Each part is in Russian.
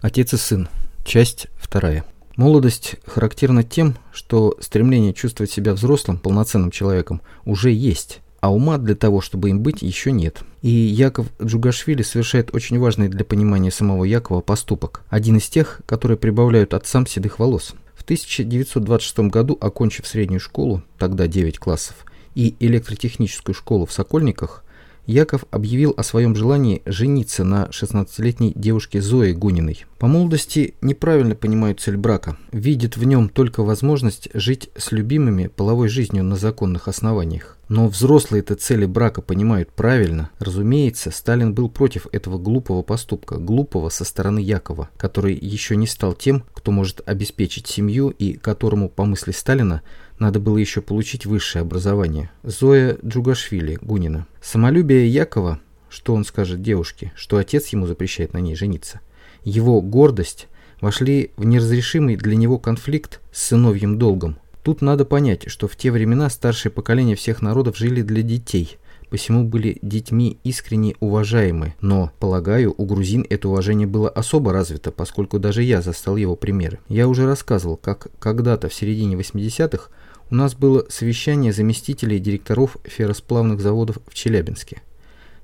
Отец и сын. Часть вторая. Молодость характерна тем, что стремление чувствовать себя взрослым, полноценным человеком уже есть, а ума для того, чтобы им быть, еще нет. И Яков Джугашвили совершает очень важный для понимания самого Якова поступок. Один из тех, которые прибавляют отцам седых волос. В 1926 году, окончив среднюю школу, тогда 9 классов, и электротехническую школу в Сокольниках, Яков объявил о своем желании жениться на 16-летней девушке Зое Гуниной. По молодости неправильно понимают цель брака, видят в нем только возможность жить с любимыми половой жизнью на законных основаниях. Но взрослые это цели брака понимают правильно. Разумеется, Сталин был против этого глупого поступка, глупого со стороны Якова, который еще не стал тем, кто может обеспечить семью и которому, по мысли Сталина, надо было еще получить высшее образование. Зоя Джугашвили, Гунина. Самолюбие Якова, что он скажет девушке, что отец ему запрещает на ней жениться. Его гордость вошли в неразрешимый для него конфликт с сыновьим долгом. Тут надо понять, что в те времена старшее поколение всех народов жили для детей, посему были детьми искренне уважаемы, но, полагаю, у грузин это уважение было особо развито, поскольку даже я застал его примеры. Я уже рассказывал, как когда-то в середине 80-х у нас было совещание заместителей директоров ферросплавных заводов в Челябинске.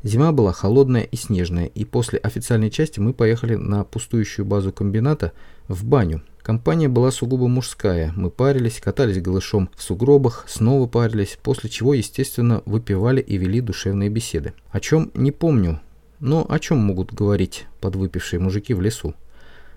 Зима была холодная и снежная, и после официальной части мы поехали на пустующую базу комбината в баню. Компания была сугубо мужская, мы парились, катались голышом в сугробах, снова парились, после чего, естественно, выпивали и вели душевные беседы. О чем не помню, но о чем могут говорить подвыпившие мужики в лесу?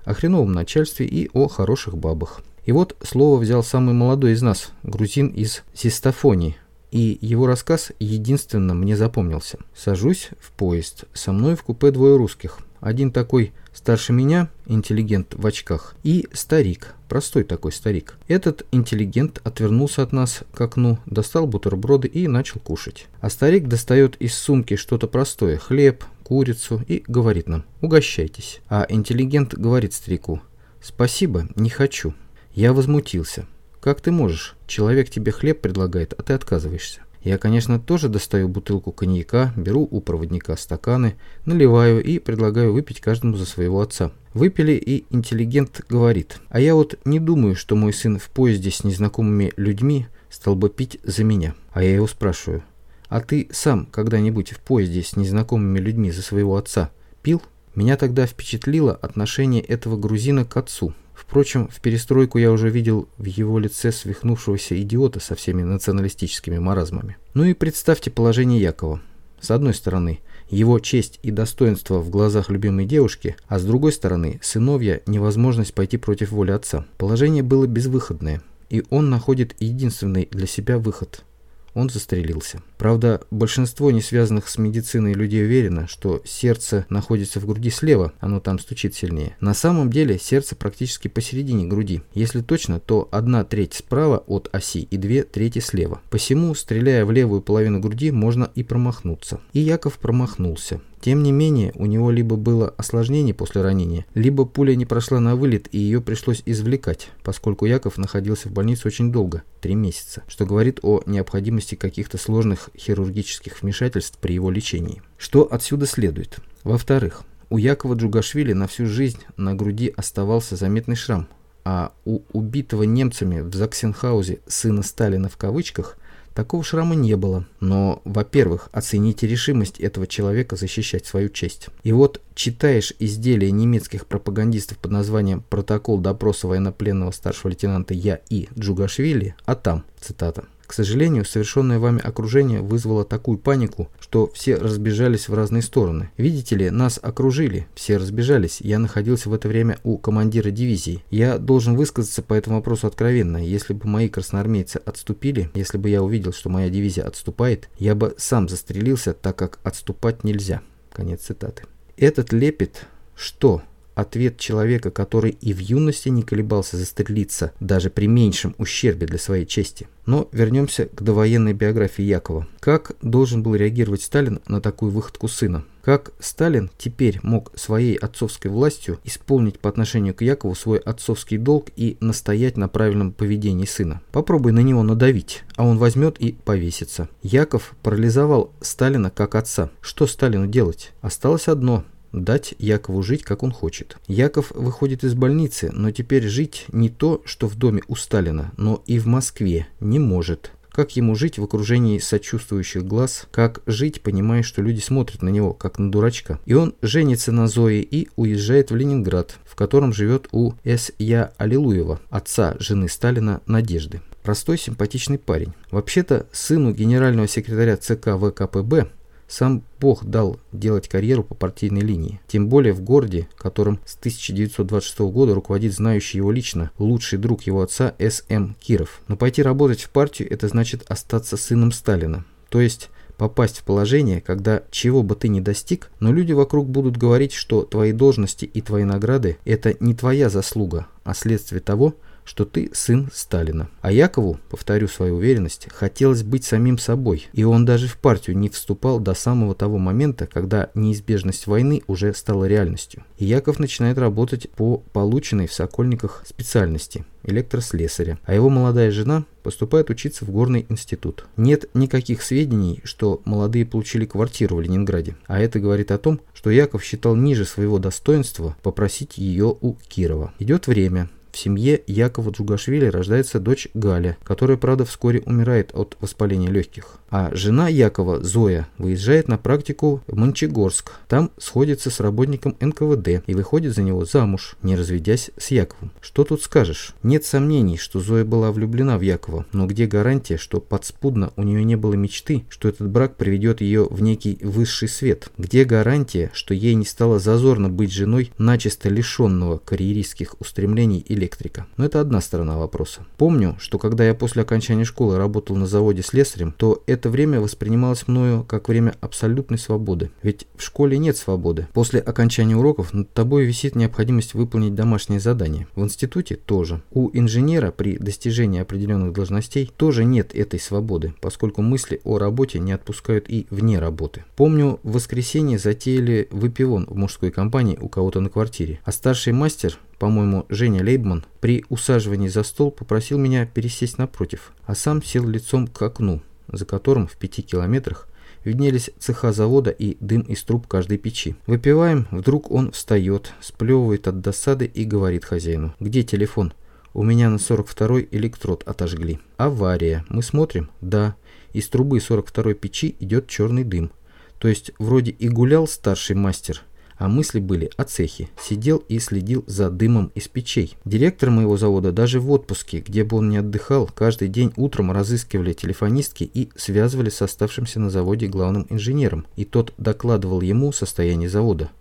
О хреновом начальстве и о хороших бабах. И вот слово взял самый молодой из нас, грузин из Систофонии, и его рассказ единственно мне запомнился. Сажусь в поезд, со мной в купе двое русских. Один такой старше меня, интеллигент в очках, и старик, простой такой старик. Этот интеллигент отвернулся от нас к окну, достал бутерброды и начал кушать. А старик достает из сумки что-то простое, хлеб, курицу и говорит нам «Угощайтесь». А интеллигент говорит старику «Спасибо, не хочу». Я возмутился. «Как ты можешь? Человек тебе хлеб предлагает, а ты отказываешься». Я, конечно, тоже достаю бутылку коньяка, беру у проводника стаканы, наливаю и предлагаю выпить каждому за своего отца. Выпили, и интеллигент говорит, а я вот не думаю, что мой сын в поезде с незнакомыми людьми стал бы пить за меня. А я его спрашиваю, а ты сам когда-нибудь в поезде с незнакомыми людьми за своего отца пил? Меня тогда впечатлило отношение этого грузина к отцу. Впрочем, в перестройку я уже видел в его лице свихнувшегося идиота со всеми националистическими маразмами. Ну и представьте положение Якова. С одной стороны, его честь и достоинство в глазах любимой девушки, а с другой стороны, сыновья невозможность пойти против воли отца. Положение было безвыходное, и он находит единственный для себя выход – он застрелился. Правда, большинство не связанных с медициной людей уверено, что сердце находится в груди слева, оно там стучит сильнее. На самом деле сердце практически посередине груди. Если точно, то одна треть справа от оси и две трети слева. Посему, стреляя в левую половину груди, можно и промахнуться. И Яков промахнулся. Тем не менее, у него либо было осложнение после ранения, либо пуля не прошла на вылет и ее пришлось извлекать, поскольку Яков находился в больнице очень долго, три месяца, что говорит о необходимости каких-то сложных хирургических вмешательств при его лечении. Что отсюда следует? Во-вторых, у Якова Джугашвили на всю жизнь на груди оставался заметный шрам, а у убитого немцами в Заксенхаузе «сына Сталина» в кавычках – Такого шрама не было. Но, во-первых, оцените решимость этого человека защищать свою честь. И вот читаешь изделия немецких пропагандистов под названием «Протокол допроса военнопленного старшего лейтенанта Я. И. Джугашвили», а там, цитата, к сожалению, совершенное вами окружение вызвало такую панику, что все разбежались в разные стороны. Видите ли, нас окружили, все разбежались. Я находился в это время у командира дивизии. Я должен высказаться по этому вопросу откровенно. Если бы мои красноармейцы отступили, если бы я увидел, что моя дивизия отступает, я бы сам застрелился, так как отступать нельзя. Конец цитаты. Этот лепет что? Ответ человека, который и в юности не колебался застрелиться, даже при меньшем ущербе для своей чести. Но вернемся к довоенной биографии Якова. Как должен был реагировать Сталин на такую выходку сына? Как Сталин теперь мог своей отцовской властью исполнить по отношению к Якову свой отцовский долг и настоять на правильном поведении сына? Попробуй на него надавить, а он возьмет и повесится. Яков парализовал Сталина как отца. Что Сталину делать? Осталось одно дать Якову жить, как он хочет. Яков выходит из больницы, но теперь жить не то, что в доме у Сталина, но и в Москве не может. Как ему жить в окружении сочувствующих глаз? Как жить, понимая, что люди смотрят на него, как на дурачка? И он женится на Зое и уезжает в Ленинград, в котором живет у С.Я. Аллилуева, отца жены Сталина Надежды. Простой симпатичный парень. Вообще-то, сыну генерального секретаря ЦК ВКПБ сам Бог дал делать карьеру по партийной линии. Тем более в городе, которым с 1926 года руководит знающий его лично лучший друг его отца С.М. Киров. Но пойти работать в партию – это значит остаться сыном Сталина. То есть попасть в положение, когда чего бы ты ни достиг, но люди вокруг будут говорить, что твои должности и твои награды – это не твоя заслуга, а следствие того, что ты сын Сталина. А Якову, повторю свою уверенность, хотелось быть самим собой, и он даже в партию не вступал до самого того момента, когда неизбежность войны уже стала реальностью. И Яков начинает работать по полученной в Сокольниках специальности – электрослесаря, а его молодая жена поступает учиться в горный институт. Нет никаких сведений, что молодые получили квартиру в Ленинграде, а это говорит о том, что Яков считал ниже своего достоинства попросить ее у Кирова. Идет время, в семье Якова Джугашвили рождается дочь Галя, которая, правда, вскоре умирает от воспаления легких. А жена Якова, Зоя, выезжает на практику в Мончегорск. Там сходится с работником НКВД и выходит за него замуж, не разведясь с Яковом. Что тут скажешь? Нет сомнений, что Зоя была влюблена в Якова, но где гарантия, что подспудно у нее не было мечты, что этот брак приведет ее в некий высший свет? Где гарантия, что ей не стало зазорно быть женой начисто лишенного карьеристских устремлений электрика? Но это одна сторона вопроса. Помню, что когда я после окончания школы работал на заводе слесарем, то это время воспринималось мною как время абсолютной свободы. Ведь в школе нет свободы. После окончания уроков над тобой висит необходимость выполнить домашнее задание. В институте тоже. У инженера при достижении определенных должностей тоже нет этой свободы, поскольку мысли о работе не отпускают и вне работы. Помню, в воскресенье затеяли выпивон в мужской компании у кого-то на квартире, а старший мастер по-моему, Женя Лейбман, при усаживании за стол попросил меня пересесть напротив, а сам сел лицом к окну, за которым в пяти километрах виднелись цеха завода и дым из труб каждой печи. Выпиваем, вдруг он встает, сплевывает от досады и говорит хозяину. «Где телефон?» «У меня на 42-й электрод отожгли». «Авария. Мы смотрим?» «Да». Из трубы 42-й печи идет черный дым. То есть вроде и гулял старший мастер, а мысли были о цехе. Сидел и следил за дымом из печей. Директор моего завода даже в отпуске, где бы он ни отдыхал, каждый день утром разыскивали телефонистки и связывали с оставшимся на заводе главным инженером, и тот докладывал ему состояние завода.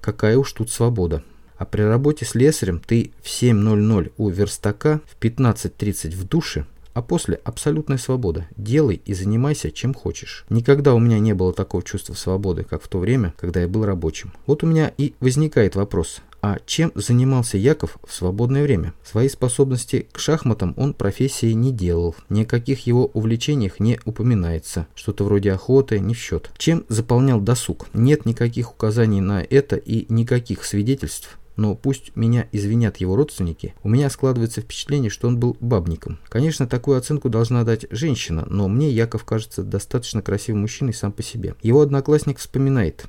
Какая уж тут свобода. А при работе с лесарем ты в 7.00 у верстака, в 15.30 в душе, а после абсолютная свобода. Делай и занимайся чем хочешь. Никогда у меня не было такого чувства свободы, как в то время, когда я был рабочим. Вот у меня и возникает вопрос. А чем занимался Яков в свободное время? Свои способности к шахматам он профессией не делал. Ни о каких его увлечениях не упоминается. Что-то вроде охоты не в счет. Чем заполнял досуг? Нет никаких указаний на это и никаких свидетельств но пусть меня извинят его родственники, у меня складывается впечатление, что он был бабником. Конечно, такую оценку должна дать женщина, но мне Яков кажется достаточно красивым мужчиной сам по себе. Его одноклассник вспоминает,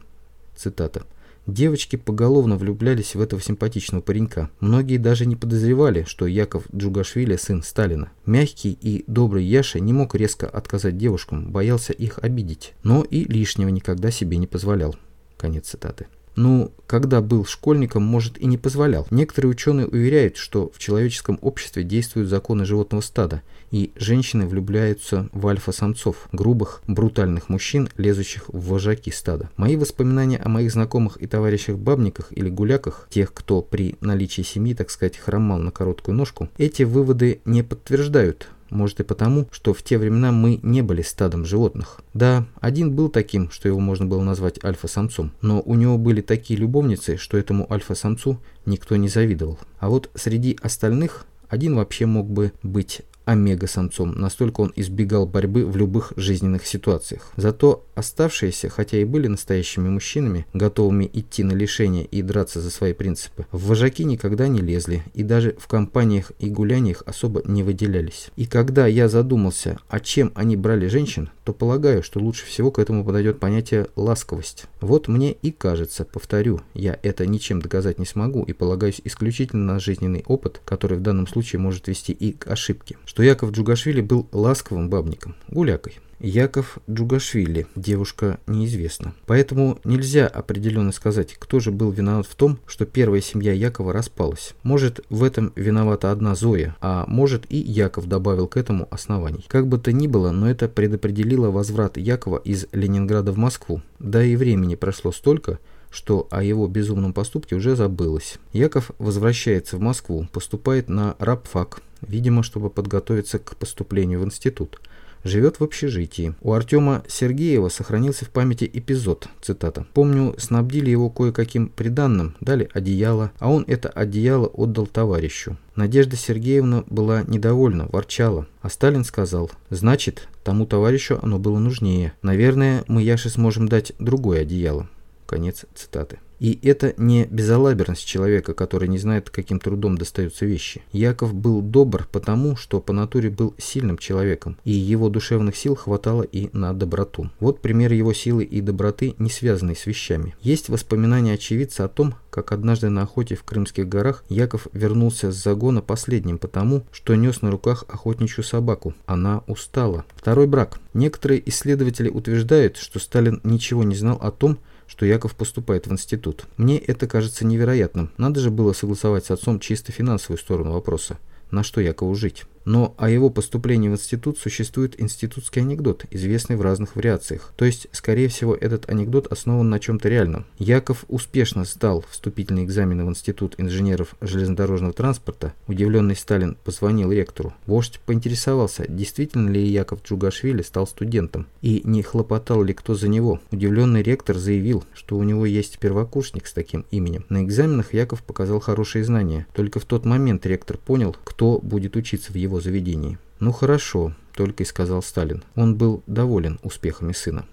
цитата, Девочки поголовно влюблялись в этого симпатичного паренька. Многие даже не подозревали, что Яков Джугашвили сын Сталина. Мягкий и добрый Яша не мог резко отказать девушкам, боялся их обидеть, но и лишнего никогда себе не позволял. Конец цитаты. Ну, когда был школьником, может и не позволял. Некоторые ученые уверяют, что в человеческом обществе действуют законы животного стада, и женщины влюбляются в альфа-самцов, грубых, брутальных мужчин, лезущих в вожаки стада. Мои воспоминания о моих знакомых и товарищах-бабниках или гуляках, тех, кто при наличии семьи, так сказать, хромал на короткую ножку, эти выводы не подтверждают, может и потому, что в те времена мы не были стадом животных. Да, один был таким, что его можно было назвать альфа-самцом, но у него были такие любовницы, что этому альфа-самцу никто не завидовал. А вот среди остальных один вообще мог бы быть омега-самцом, настолько он избегал борьбы в любых жизненных ситуациях. Зато оставшиеся, хотя и были настоящими мужчинами, готовыми идти на лишение и драться за свои принципы, в вожаки никогда не лезли и даже в компаниях и гуляниях особо не выделялись. И когда я задумался, о чем они брали женщин, то полагаю, что лучше всего к этому подойдет понятие «ласковость». Вот мне и кажется, повторю, я это ничем доказать не смогу и полагаюсь исключительно на жизненный опыт, который в данном случае может вести и к ошибке, что Яков Джугашвили был ласковым бабником, гулякой. Яков Джугашвили, девушка неизвестна. Поэтому нельзя определенно сказать, кто же был виноват в том, что первая семья Якова распалась. Может, в этом виновата одна Зоя, а может и Яков добавил к этому оснований. Как бы то ни было, но это предопределило возврат Якова из Ленинграда в Москву. Да и времени прошло столько, что о его безумном поступке уже забылось. Яков возвращается в Москву, поступает на рабфак, видимо, чтобы подготовиться к поступлению в институт живет в общежитии. У Артема Сергеева сохранился в памяти эпизод, цитата. «Помню, снабдили его кое-каким приданным, дали одеяло, а он это одеяло отдал товарищу. Надежда Сергеевна была недовольна, ворчала, а Сталин сказал, значит, тому товарищу оно было нужнее. Наверное, мы Яше сможем дать другое одеяло. Конец цитаты. И это не безалаберность человека, который не знает, каким трудом достаются вещи. Яков был добр потому, что по натуре был сильным человеком, и его душевных сил хватало и на доброту. Вот пример его силы и доброты, не связанный с вещами. Есть воспоминания очевидца о том, как однажды на охоте в Крымских горах Яков вернулся с загона последним потому, что нес на руках охотничью собаку. Она устала. Второй брак. Некоторые исследователи утверждают, что Сталин ничего не знал о том, что Яков поступает в институт. Мне это кажется невероятным. Надо же было согласовать с отцом чисто финансовую сторону вопроса. На что Якову жить? Но о его поступлении в институт существует институтский анекдот, известный в разных вариациях. То есть, скорее всего, этот анекдот основан на чем-то реальном. Яков успешно сдал вступительные экзамены в Институт инженеров железнодорожного транспорта. Удивленный Сталин позвонил ректору. Вождь поинтересовался, действительно ли Яков Джугашвили стал студентом и не хлопотал ли кто за него. Удивленный ректор заявил, что у него есть первокурсник с таким именем. На экзаменах Яков показал хорошие знания. Только в тот момент ректор понял, кто будет учиться в его его заведении. «Ну хорошо», – только и сказал Сталин. Он был доволен успехами сына.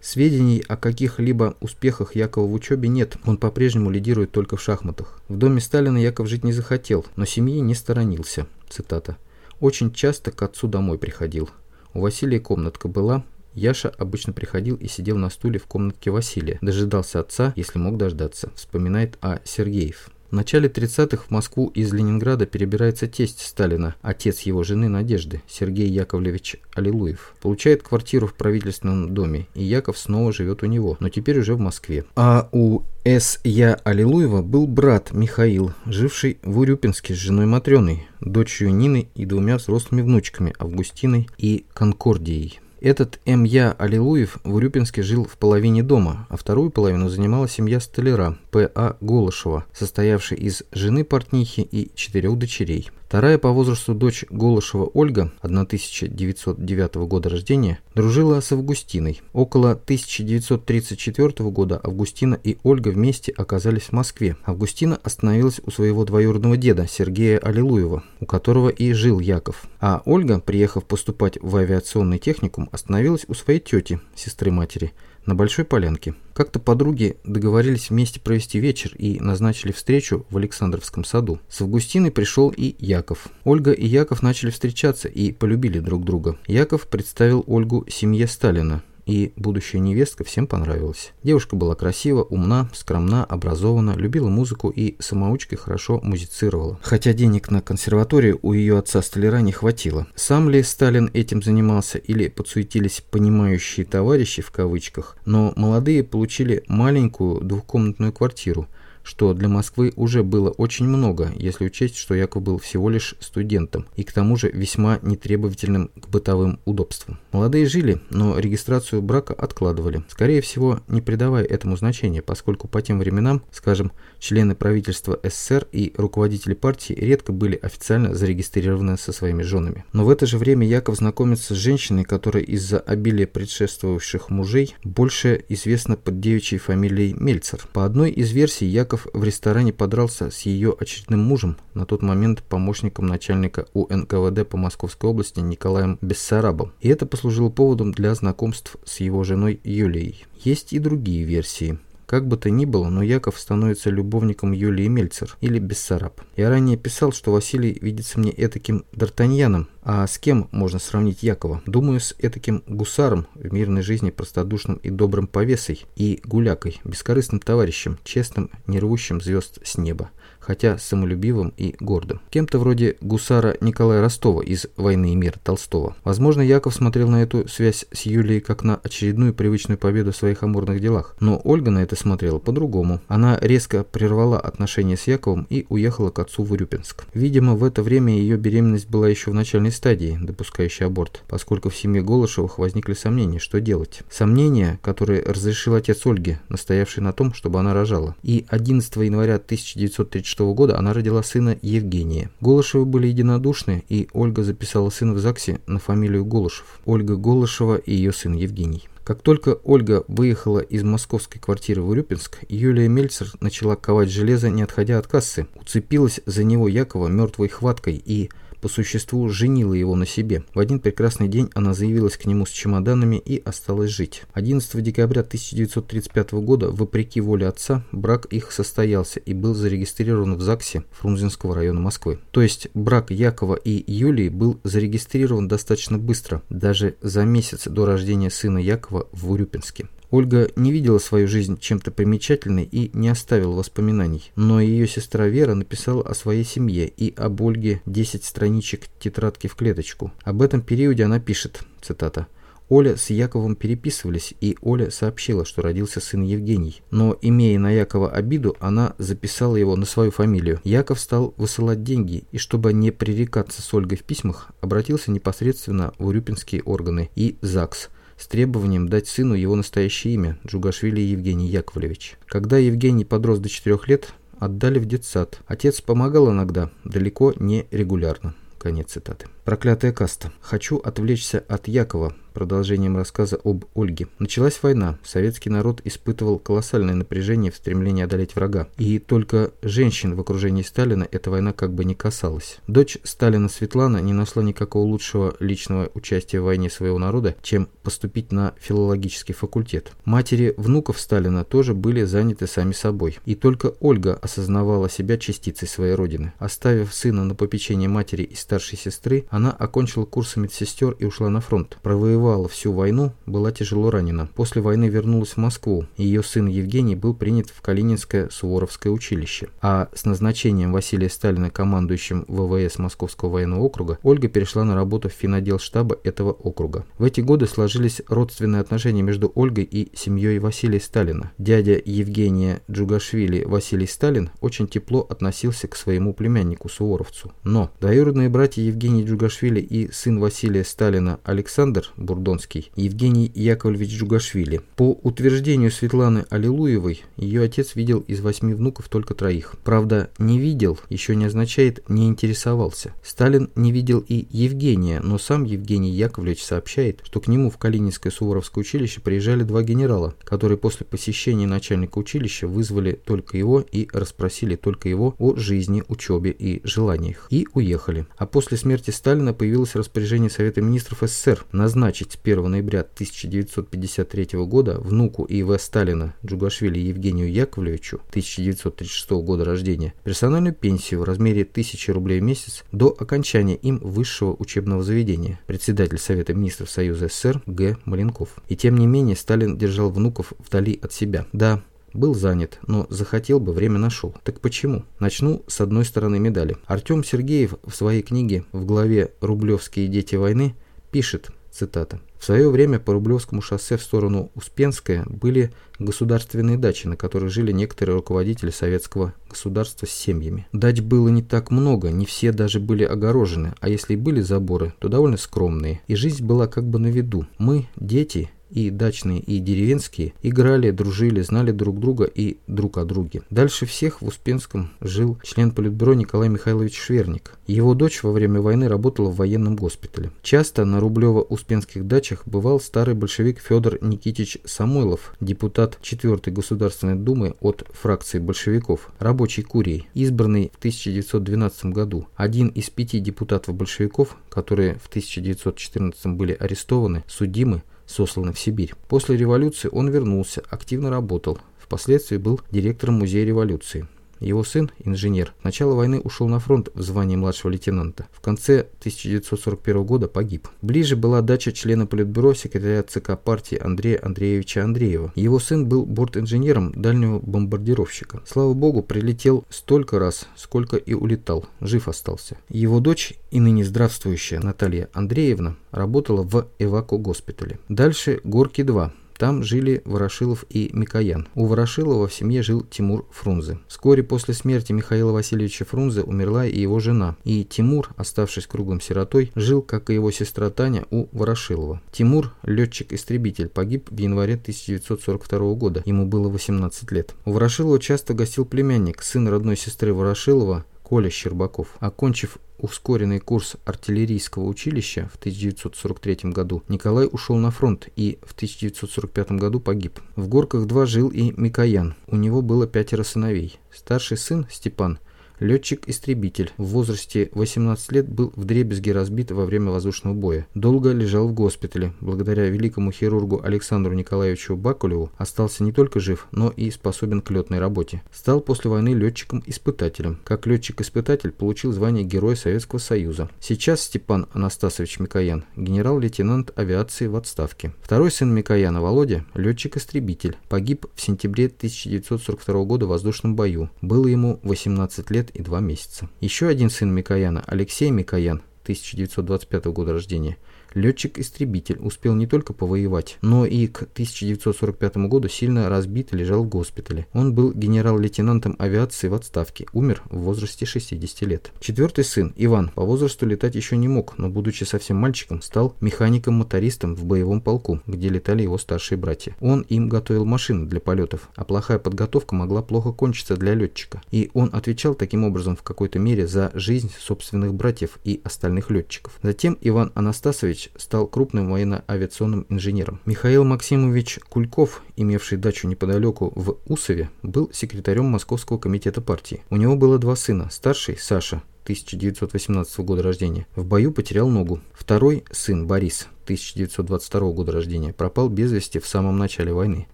Сведений о каких-либо успехах Якова в учебе нет, он по-прежнему лидирует только в шахматах. В доме Сталина Яков жить не захотел, но семьи не сторонился. Цитата. «Очень часто к отцу домой приходил. У Василия комнатка была, Яша обычно приходил и сидел на стуле в комнатке Василия, дожидался отца, если мог дождаться, вспоминает А. Сергеев. В начале 30-х в Москву из Ленинграда перебирается тесть Сталина, отец его жены Надежды, Сергей Яковлевич Аллилуев. Получает квартиру в правительственном доме, и Яков снова живет у него, но теперь уже в Москве. А у С. Я. Аллилуева был брат Михаил, живший в Урюпинске с женой Матрёной, дочерью Нины и двумя взрослыми внучками Августиной и Конкордией. Этот М.Я. Аллилуев в Урюпинске жил в половине дома, а вторую половину занимала семья столяра П.А. Голышева, состоявшей из жены портнихи и четырех дочерей. Вторая по возрасту дочь Голышева Ольга, 1909 года рождения, дружила с Августиной. Около 1934 года Августина и Ольга вместе оказались в Москве. Августина остановилась у своего двоюродного деда Сергея Аллилуева, у которого и жил Яков. А Ольга, приехав поступать в авиационный техникум, остановилась у своей тети, сестры матери, на Большой Полянке. Как-то подруги договорились вместе провести вечер и назначили встречу в Александровском саду. С Августиной пришел и Яков. Ольга и Яков начали встречаться и полюбили друг друга. Яков представил Ольгу семье Сталина и будущая невестка всем понравилась. Девушка была красива, умна, скромна, образована, любила музыку и самоучкой хорошо музицировала. Хотя денег на консерваторию у ее отца столяра не хватило. Сам ли Сталин этим занимался или подсуетились «понимающие товарищи» в кавычках, но молодые получили маленькую двухкомнатную квартиру – что для Москвы уже было очень много, если учесть, что Яков был всего лишь студентом и к тому же весьма нетребовательным к бытовым удобствам. Молодые жили, но регистрацию брака откладывали, скорее всего, не придавая этому значения, поскольку по тем временам, скажем, члены правительства СССР и руководители партии редко были официально зарегистрированы со своими женами. Но в это же время Яков знакомится с женщиной, которая из-за обилия предшествовавших мужей больше известна под девичьей фамилией Мельцер. По одной из версий Яков Яков в ресторане подрался с ее очередным мужем, на тот момент помощником начальника УНКВД по Московской области Николаем Бессарабом. И это послужило поводом для знакомств с его женой Юлией. Есть и другие версии. Как бы то ни было, но Яков становится любовником Юлии Мельцер или Бессараб. Я ранее писал, что Василий видится мне этаким Д'Артаньяном, а с кем можно сравнить Якова? Думаю, с этаким гусаром в мирной жизни простодушным и добрым повесой и гулякой, бескорыстным товарищем, честным, не рвущим звезд с неба хотя самолюбивым и гордым. Кем-то вроде гусара Николая Ростова из «Войны и мира» Толстого. Возможно, Яков смотрел на эту связь с Юлией как на очередную привычную победу в своих амурных делах. Но Ольга на это смотрела по-другому. Она резко прервала отношения с Яковом и уехала к отцу в Урюпинск. Видимо, в это время ее беременность была еще в начальной стадии, допускающей аборт, поскольку в семье Голышевых возникли сомнения, что делать. Сомнения, которые разрешил отец Ольги, настоявший на том, чтобы она рожала. И 11 января 1934 1936 года она родила сына Евгения. Голышевы были единодушны, и Ольга записала сына в ЗАГСе на фамилию Голышев. Ольга Голышева и ее сын Евгений. Как только Ольга выехала из московской квартиры в Урюпинск, Юлия Мельцер начала ковать железо, не отходя от кассы. Уцепилась за него Якова мертвой хваткой и по существу женила его на себе. В один прекрасный день она заявилась к нему с чемоданами и осталась жить. 11 декабря 1935 года, вопреки воле отца, брак их состоялся и был зарегистрирован в ЗАГСе Фрунзенского района Москвы. То есть брак Якова и Юлии был зарегистрирован достаточно быстро, даже за месяц до рождения сына Якова в Урюпинске. Ольга не видела свою жизнь чем-то примечательной и не оставила воспоминаний, но ее сестра Вера написала о своей семье и об Ольге 10 страничек тетрадки в клеточку. Об этом периоде она пишет, цитата, Оля с Яковом переписывались, и Оля сообщила, что родился сын Евгений. Но, имея на Якова обиду, она записала его на свою фамилию. Яков стал высылать деньги, и чтобы не пререкаться с Ольгой в письмах, обратился непосредственно в Урюпинские органы и ЗАГС – с требованием дать сыну его настоящее имя – Джугашвили Евгений Яковлевич. Когда Евгений подрос до 4 лет, отдали в детсад. Отец помогал иногда, далеко не регулярно. Конец цитаты. Проклятая каста. Хочу отвлечься от Якова, продолжением рассказа об Ольге. Началась война. Советский народ испытывал колоссальное напряжение в стремлении одолеть врага. И только женщин в окружении Сталина эта война как бы не касалась. Дочь Сталина Светлана не нашла никакого лучшего личного участия в войне своего народа, чем поступить на филологический факультет. Матери внуков Сталина тоже были заняты сами собой. И только Ольга осознавала себя частицей своей родины. Оставив сына на попечение матери и старшей сестры, она окончила курсы медсестер и ушла на фронт. Провоевала всю войну, была тяжело ранена. После войны вернулась в Москву. Ее сын Евгений был принят в Калининское Суворовское училище. А с назначением Василия Сталина командующим ВВС Московского военного округа Ольга перешла на работу в финодел штаба этого округа. В эти годы сложились родственные отношения между Ольгой и семьей Василия Сталина. Дядя Евгения Джугашвили Василий Сталин очень тепло относился к своему племяннику Суворовцу. Но двоюродные братья Евгений Джугашвили и сын Василия Сталина Александр Бурдонский, Евгений Яковлевич Джугашвили. По утверждению Светланы Аллилуевой, ее отец видел из восьми внуков только троих. Правда, не видел еще не означает не интересовался. Сталин не видел и Евгения, но сам Евгений Яковлевич сообщает, что к нему в Калининское Суворовское училище приезжали два генерала, которые после посещения начальника училища вызвали только его и расспросили только его о жизни, учебе и желаниях. И уехали. А после смерти Сталина появилось распоряжение Совета министров СССР назначить с 1 ноября 1953 года внуку И.В. Сталина Джугашвили Евгению Яковлевичу 1936 года рождения персональную пенсию в размере 1000 рублей в месяц до окончания им высшего учебного заведения, председатель Совета министров Союза СССР Г. Маленков. И тем не менее Сталин держал внуков вдали от себя. Да, был занят, но захотел бы, время нашел. Так почему? Начну с одной стороны медали. Артем Сергеев в своей книге в главе «Рублевские дети войны» пишет, цитата, «В свое время по Рублевскому шоссе в сторону Успенская были государственные дачи, на которых жили некоторые руководители советского государства с семьями. Дач было не так много, не все даже были огорожены, а если и были заборы, то довольно скромные. И жизнь была как бы на виду. Мы, дети, и дачные, и деревенские, играли, дружили, знали друг друга и друг о друге. Дальше всех в Успенском жил член Политбюро Николай Михайлович Шверник. Его дочь во время войны работала в военном госпитале. Часто на Рублево-Успенских дачах бывал старый большевик Федор Никитич Самойлов, депутат 4-й Государственной Думы от фракции большевиков, рабочий курий, избранный в 1912 году. Один из пяти депутатов-большевиков, которые в 1914 были арестованы, судимы, сосланы в Сибирь. После революции он вернулся, активно работал. Впоследствии был директором Музея революции. Его сын, инженер, в начало войны ушел на фронт в звании младшего лейтенанта. В конце 1941 года погиб. Ближе была дача члена Политбюро секретаря ЦК партии Андрея Андреевича Андреева. Его сын был бортинженером дальнего бомбардировщика. Слава богу, прилетел столько раз, сколько и улетал. Жив остался. Его дочь и ныне здравствующая Наталья Андреевна работала в эвако-госпитале. Дальше Горки-2. Там жили Ворошилов и Микоян. У Ворошилова в семье жил Тимур Фрунзе. Вскоре после смерти Михаила Васильевича Фрунзе умерла и его жена. И Тимур, оставшись круглым сиротой, жил, как и его сестра Таня, у Ворошилова. Тимур, летчик-истребитель, погиб в январе 1942 года. Ему было 18 лет. У Ворошилова часто гостил племянник, сын родной сестры Ворошилова, Коля Щербаков. Окончив ускоренный курс артиллерийского училища в 1943 году, Николай ушел на фронт и в 1945 году погиб. В Горках-2 жил и Микоян. У него было пятеро сыновей. Старший сын, Степан, Летчик-истребитель в возрасте 18 лет был вдребезги разбит во время воздушного боя. Долго лежал в госпитале. Благодаря великому хирургу Александру Николаевичу Бакулеву остался не только жив, но и способен к летной работе. Стал после войны летчиком-испытателем. Как летчик-испытатель получил звание Героя Советского Союза. Сейчас Степан Анастасович Микоян, генерал-лейтенант авиации в отставке. Второй сын Микояна, Володя, летчик-истребитель. Погиб в сентябре 1942 года в воздушном бою. Было ему 18 лет и два месяца. Еще один сын Микояна, Алексей Микоян, 1925 года рождения, Летчик-истребитель успел не только повоевать, но и к 1945 году сильно разбит и лежал в госпитале. Он был генерал-лейтенантом авиации в отставке, умер в возрасте 60 лет. Четвертый сын, Иван, по возрасту летать еще не мог, но будучи совсем мальчиком, стал механиком-мотористом в боевом полку, где летали его старшие братья. Он им готовил машины для полетов, а плохая подготовка могла плохо кончиться для летчика. И он отвечал таким образом в какой-то мере за жизнь собственных братьев и остальных летчиков. Затем Иван Анастасович Иванович стал крупным военно-авиационным инженером. Михаил Максимович Кульков, имевший дачу неподалеку в Усове, был секретарем Московского комитета партии. У него было два сына. Старший, Саша, 1918 года рождения, в бою потерял ногу. Второй сын, Борис, 1922 года рождения, пропал без вести в самом начале войны.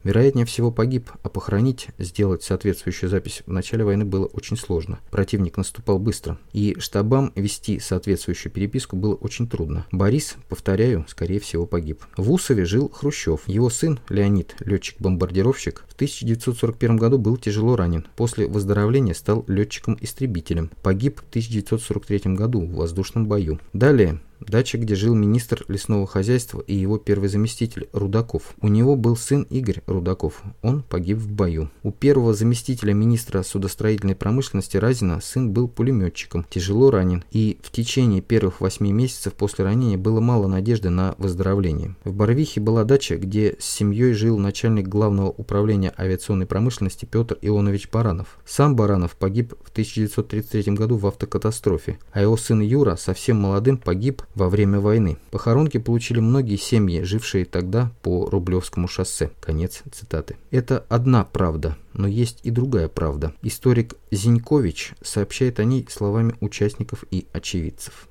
Вероятнее всего погиб, а похоронить, сделать соответствующую запись в начале войны было очень сложно. Противник наступал быстро, и штабам вести соответствующую переписку было очень трудно. Борис, повторяю, скорее всего погиб. В Усове жил Хрущев. Его сын, Леонид, летчик-бомбардировщик, в 1941 году был тяжело ранен. После выздоровления стал летчиком-истребителем. Погиб в 1943 году в воздушном бою. Далее Дача, где жил министр лесного хозяйства и его первый заместитель Рудаков. У него был сын Игорь Рудаков. Он погиб в бою. У первого заместителя министра судостроительной промышленности Разина сын был пулеметчиком, тяжело ранен, и в течение первых восьми месяцев после ранения было мало надежды на выздоровление. В Барвихе была дача, где с семьей жил начальник главного управления авиационной промышленности Петр Ионович Баранов. Сам Баранов погиб в 1933 году в автокатастрофе, а его сын Юра совсем молодым погиб во время войны. Похоронки получили многие семьи, жившие тогда по Рублевскому шоссе. Конец цитаты. Это одна правда, но есть и другая правда. Историк Зинькович сообщает о ней словами участников и очевидцев.